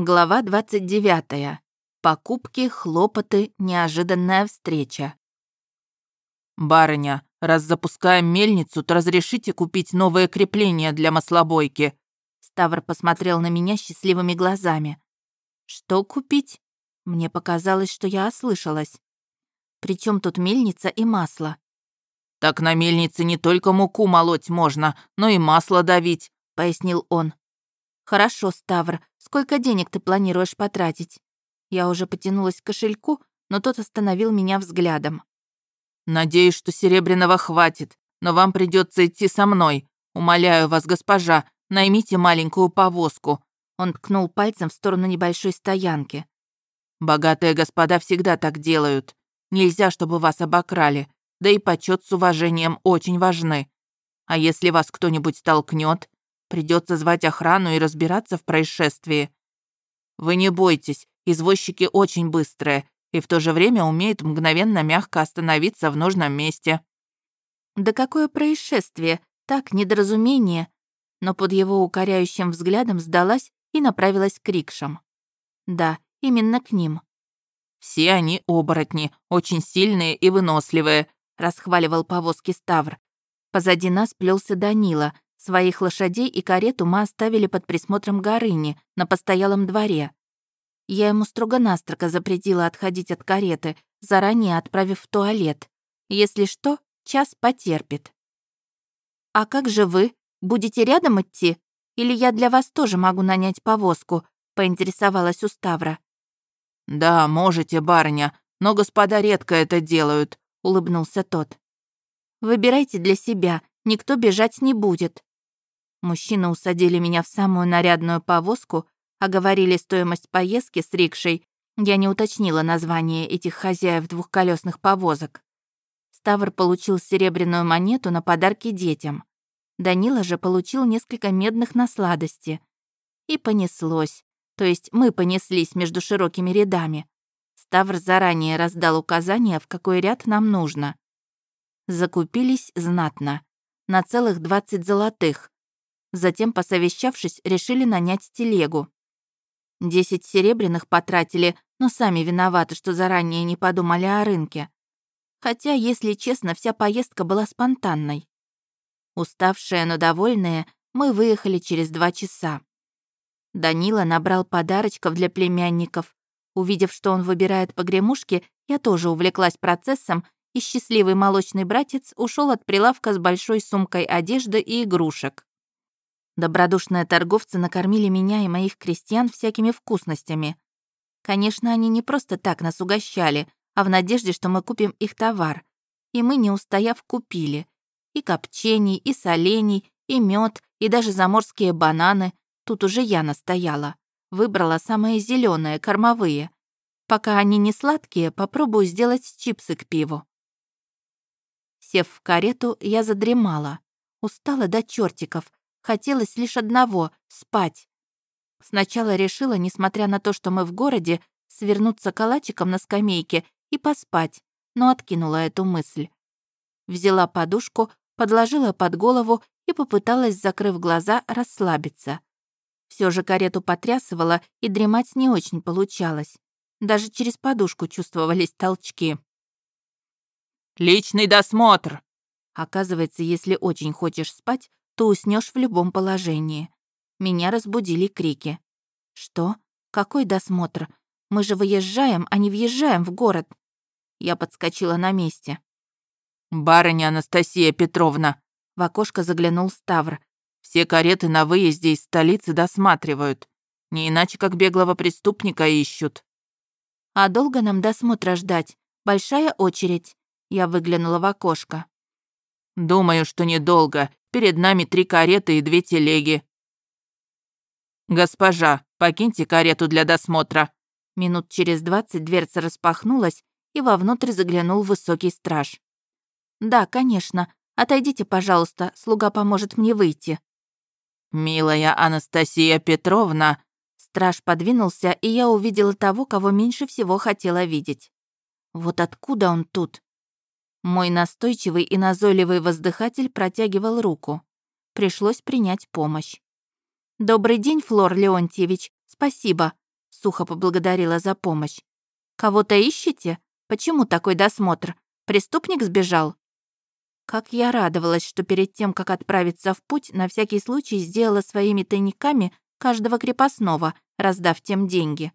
Глава 29. Покупки, хлопоты, неожиданная встреча. «Барыня, раз запускаем мельницу, то разрешите купить новые крепления для маслобойки?» Ставр посмотрел на меня счастливыми глазами. «Что купить?» Мне показалось, что я ослышалась. «Причем тут мельница и масло?» «Так на мельнице не только муку молоть можно, но и масло давить», — пояснил он. «Хорошо, Ставр, сколько денег ты планируешь потратить?» Я уже потянулась к кошельку, но тот остановил меня взглядом. «Надеюсь, что серебряного хватит, но вам придется идти со мной. Умоляю вас, госпожа, наймите маленькую повозку». Он ткнул пальцем в сторону небольшой стоянки. «Богатые господа всегда так делают. Нельзя, чтобы вас обокрали, да и почет с уважением очень важны. А если вас кто-нибудь толкнет, Придется звать охрану и разбираться в происшествии. Вы не бойтесь, извозчики очень быстрые и в то же время умеют мгновенно мягко остановиться в нужном месте. Да какое происшествие? Так, недоразумение. Но под его укоряющим взглядом сдалась и направилась к рикшам. Да, именно к ним. «Все они оборотни, очень сильные и выносливые», — расхваливал повозки Ставр. Позади нас плелся Данила, Своих лошадей и карету мы оставили под присмотром Горыни на постоялом дворе. Я ему строго-настрого запретила отходить от кареты, заранее отправив в туалет. Если что, час потерпит. «А как же вы? Будете рядом идти? Или я для вас тоже могу нанять повозку?» — поинтересовалась у Ставра. «Да, можете, барыня, но господа редко это делают», — улыбнулся тот. «Выбирайте для себя, никто бежать не будет», Мужчины усадили меня в самую нарядную повозку, а говорили стоимость поездки с рикшей. Я не уточнила название этих хозяев двухколесных повозок. Ставр получил серебряную монету на подарки детям. Данила же получил несколько медных на сладости. И понеслось. То есть мы понеслись между широкими рядами. Ставр заранее раздал указания, в какой ряд нам нужно. Закупились знатно. На целых 20 золотых. Затем, посовещавшись, решили нанять телегу. Десять серебряных потратили, но сами виноваты, что заранее не подумали о рынке. Хотя, если честно, вся поездка была спонтанной. Уставшие, но довольные, мы выехали через два часа. Данила набрал подарочков для племянников. Увидев, что он выбирает погремушки, я тоже увлеклась процессом, и счастливый молочный братец ушел от прилавка с большой сумкой одежды и игрушек. Добродушные торговцы накормили меня и моих крестьян всякими вкусностями. Конечно, они не просто так нас угощали, а в надежде, что мы купим их товар. И мы, не устояв, купили. И копчений, и солений, и мед, и даже заморские бананы. Тут уже я настояла. Выбрала самые зеленые, кормовые. Пока они не сладкие, попробую сделать чипсы к пиву. Сев в карету, я задремала. Устала до чертиков, Хотелось лишь одного — спать. Сначала решила, несмотря на то, что мы в городе, свернуться калачиком на скамейке и поспать, но откинула эту мысль. Взяла подушку, подложила под голову и попыталась, закрыв глаза, расслабиться. Все же карету потрясывала, и дремать не очень получалось. Даже через подушку чувствовались толчки. «Личный досмотр!» Оказывается, если очень хочешь спать, то уснешь в любом положении. Меня разбудили крики. «Что? Какой досмотр? Мы же выезжаем, а не въезжаем в город!» Я подскочила на месте. «Барыня Анастасия Петровна!» В окошко заглянул Ставр. «Все кареты на выезде из столицы досматривают. Не иначе, как беглого преступника ищут». «А долго нам досмотра ждать? Большая очередь?» Я выглянула в окошко. «Думаю, что недолго. Перед нами три кареты и две телеги. Госпожа, покиньте карету для досмотра. Минут через двадцать дверца распахнулась, и вовнутрь заглянул высокий страж. «Да, конечно. Отойдите, пожалуйста, слуга поможет мне выйти». «Милая Анастасия Петровна...» Страж подвинулся, и я увидела того, кого меньше всего хотела видеть. Вот откуда он тут? Мой настойчивый и назойливый воздыхатель протягивал руку. Пришлось принять помощь. «Добрый день, Флор Леонтьевич. Спасибо», сухо поблагодарила за помощь. «Кого-то ищете? Почему такой досмотр? Преступник сбежал?» Как я радовалась, что перед тем, как отправиться в путь, на всякий случай сделала своими тайниками каждого крепостного, раздав тем деньги.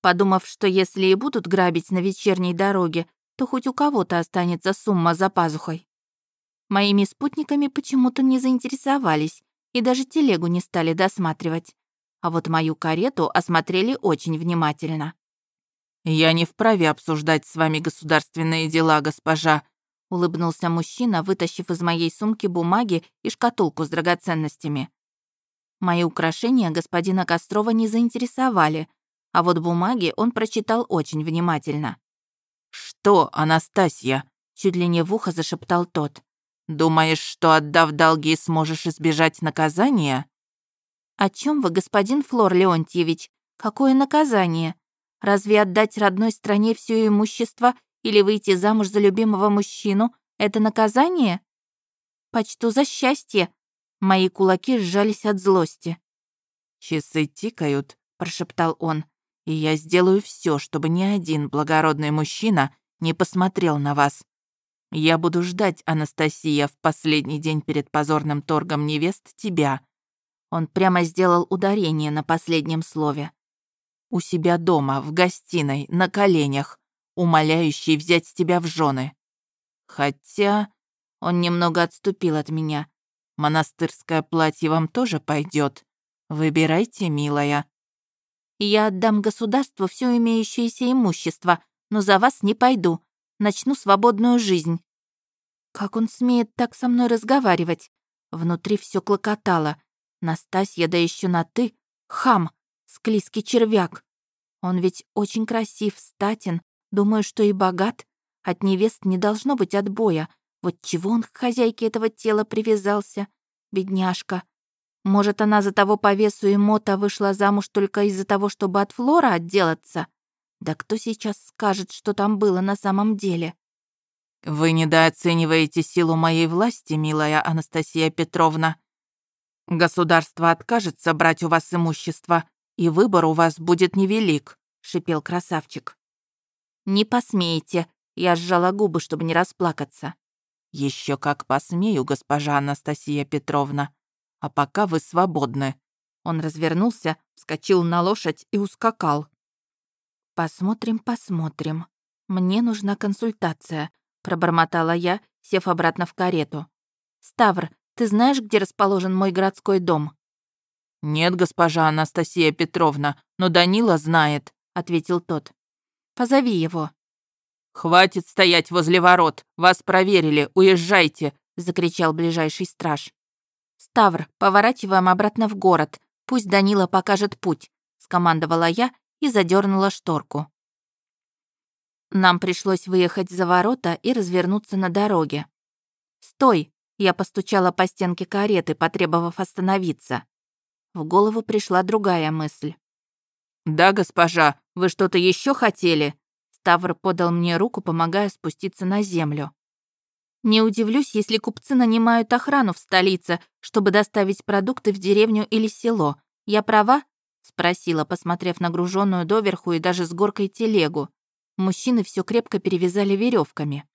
Подумав, что если и будут грабить на вечерней дороге, то хоть у кого-то останется сумма за пазухой. Моими спутниками почему-то не заинтересовались и даже телегу не стали досматривать. А вот мою карету осмотрели очень внимательно. «Я не вправе обсуждать с вами государственные дела, госпожа», улыбнулся мужчина, вытащив из моей сумки бумаги и шкатулку с драгоценностями. Мои украшения господина Кострова не заинтересовали, а вот бумаги он прочитал очень внимательно. «Что, Анастасия?» — чуть ли не в ухо зашептал тот. «Думаешь, что, отдав долги, сможешь избежать наказания?» «О чем вы, господин Флор Леонтьевич? Какое наказание? Разве отдать родной стране все имущество или выйти замуж за любимого мужчину — это наказание? Почту за счастье». Мои кулаки сжались от злости. «Часы тикают», — прошептал он и я сделаю все, чтобы ни один благородный мужчина не посмотрел на вас. Я буду ждать, Анастасия, в последний день перед позорным торгом невест тебя». Он прямо сделал ударение на последнем слове. «У себя дома, в гостиной, на коленях, умоляющий взять тебя в жены. Хотя...» Он немного отступил от меня. «Монастырское платье вам тоже пойдет. Выбирайте, милая я отдам государству все имеющееся имущество, но за вас не пойду. Начну свободную жизнь». Как он смеет так со мной разговаривать? Внутри все клокотало. Настасья, да еще на «ты», хам, склизкий червяк. Он ведь очень красив, статен, думаю, что и богат. От невест не должно быть отбоя. Вот чего он к хозяйке этого тела привязался? Бедняжка. Может, она за того по весу и мота вышла замуж только из-за того, чтобы от Флора отделаться? Да кто сейчас скажет, что там было на самом деле? Вы недооцениваете силу моей власти, милая Анастасия Петровна. Государство откажется брать у вас имущество, и выбор у вас будет невелик, шипел красавчик. Не посмеете, я сжала губы, чтобы не расплакаться. Еще как посмею, госпожа Анастасия Петровна а пока вы свободны». Он развернулся, вскочил на лошадь и ускакал. «Посмотрим, посмотрим. Мне нужна консультация», — пробормотала я, сев обратно в карету. «Ставр, ты знаешь, где расположен мой городской дом?» «Нет, госпожа Анастасия Петровна, но Данила знает», — ответил тот. «Позови его». «Хватит стоять возле ворот, вас проверили, уезжайте», — закричал ближайший страж. «Ставр, поворачиваем обратно в город. Пусть Данила покажет путь», — скомандовала я и задернула шторку. Нам пришлось выехать за ворота и развернуться на дороге. «Стой!» — я постучала по стенке кареты, потребовав остановиться. В голову пришла другая мысль. «Да, госпожа, вы что-то еще хотели?» Ставр подал мне руку, помогая спуститься на землю. Не удивлюсь, если купцы нанимают охрану в столице, чтобы доставить продукты в деревню или село. Я права?» — спросила, посмотрев на груженную доверху и даже с горкой телегу. Мужчины все крепко перевязали веревками.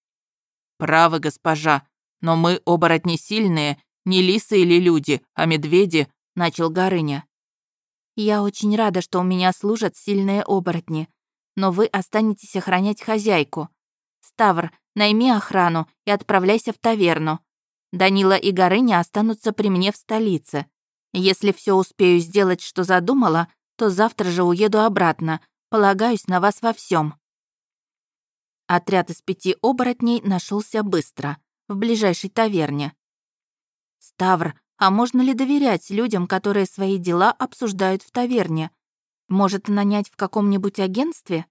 «Правы, госпожа, но мы оборотни сильные, не лисы или люди, а медведи», — начал Горыня. «Я очень рада, что у меня служат сильные оборотни, но вы останетесь охранять хозяйку. Ставр, найми охрану и отправляйся в таверну. Данила и Горыня останутся при мне в столице. Если все успею сделать, что задумала, то завтра же уеду обратно. Полагаюсь на вас во всем. Отряд из пяти оборотней нашелся быстро, в ближайшей таверне. «Ставр, а можно ли доверять людям, которые свои дела обсуждают в таверне? Может, нанять в каком-нибудь агентстве?»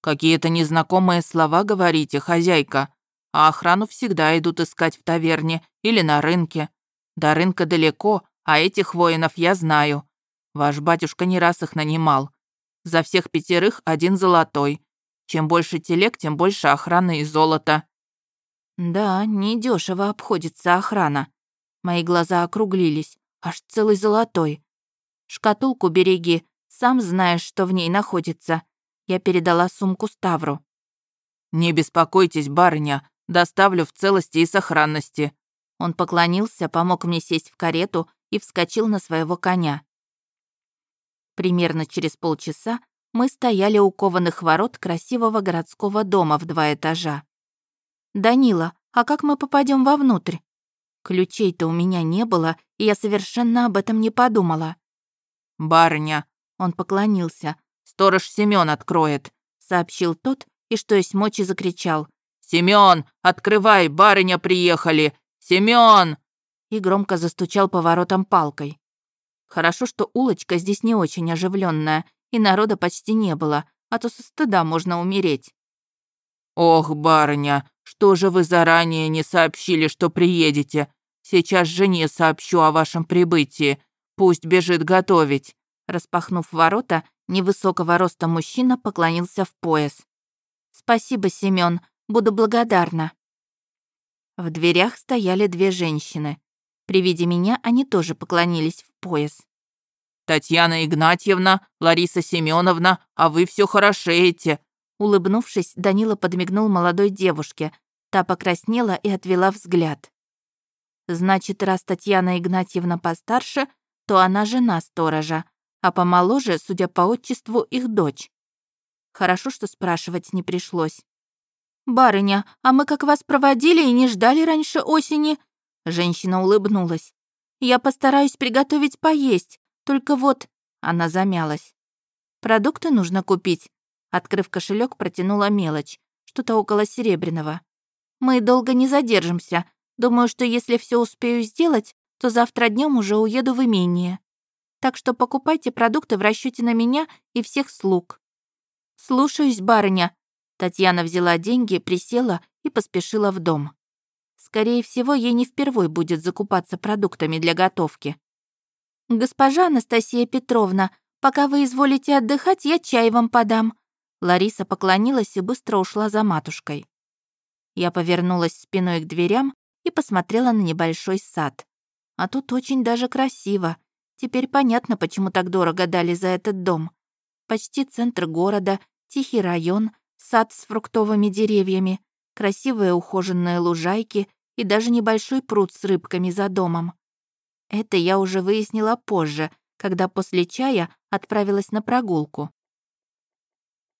«Какие-то незнакомые слова говорите, хозяйка, а охрану всегда идут искать в таверне или на рынке. До рынка далеко, а этих воинов я знаю. Ваш батюшка не раз их нанимал. За всех пятерых один золотой. Чем больше телег, тем больше охраны и золота». «Да, недешево обходится охрана». Мои глаза округлились. Аж целый золотой. «Шкатулку береги. Сам знаешь, что в ней находится. Я передала сумку Ставру. «Не беспокойтесь, барыня, доставлю в целости и сохранности». Он поклонился, помог мне сесть в карету и вскочил на своего коня. Примерно через полчаса мы стояли у кованых ворот красивого городского дома в два этажа. «Данила, а как мы попадем вовнутрь?» Ключей-то у меня не было, и я совершенно об этом не подумала. «Барыня!» — он поклонился. «Сторож Семён откроет», — сообщил тот и что есть мочи закричал. «Семён, открывай, барыня приехали! Семён!» И громко застучал по воротам палкой. Хорошо, что улочка здесь не очень оживленная, и народа почти не было, а то со стыда можно умереть. «Ох, барыня, что же вы заранее не сообщили, что приедете? Сейчас жене сообщу о вашем прибытии. Пусть бежит готовить». Распахнув ворота, невысокого роста мужчина поклонился в пояс. «Спасибо, Семён, буду благодарна». В дверях стояли две женщины. При виде меня они тоже поклонились в пояс. «Татьяна Игнатьевна, Лариса Семеновна, а вы все хорошеете!» Улыбнувшись, Данила подмигнул молодой девушке. Та покраснела и отвела взгляд. «Значит, раз Татьяна Игнатьевна постарше, то она жена сторожа, а помоложе, судя по отчеству, их дочь. Хорошо, что спрашивать не пришлось. «Барыня, а мы как вас проводили и не ждали раньше осени?» Женщина улыбнулась. «Я постараюсь приготовить поесть. Только вот...» Она замялась. «Продукты нужно купить». Открыв кошелек, протянула мелочь. Что-то около серебряного. «Мы долго не задержимся. Думаю, что если все успею сделать, то завтра днем уже уеду в имение. Так что покупайте продукты в расчете на меня и всех слуг». «Слушаюсь, барыня». Татьяна взяла деньги, присела и поспешила в дом. Скорее всего, ей не впервой будет закупаться продуктами для готовки. «Госпожа Анастасия Петровна, пока вы изволите отдыхать, я чай вам подам». Лариса поклонилась и быстро ушла за матушкой. Я повернулась спиной к дверям и посмотрела на небольшой сад. А тут очень даже красиво. Теперь понятно, почему так дорого дали за этот дом. Почти центр города, тихий район, сад с фруктовыми деревьями, красивые ухоженные лужайки и даже небольшой пруд с рыбками за домом. Это я уже выяснила позже, когда после чая отправилась на прогулку.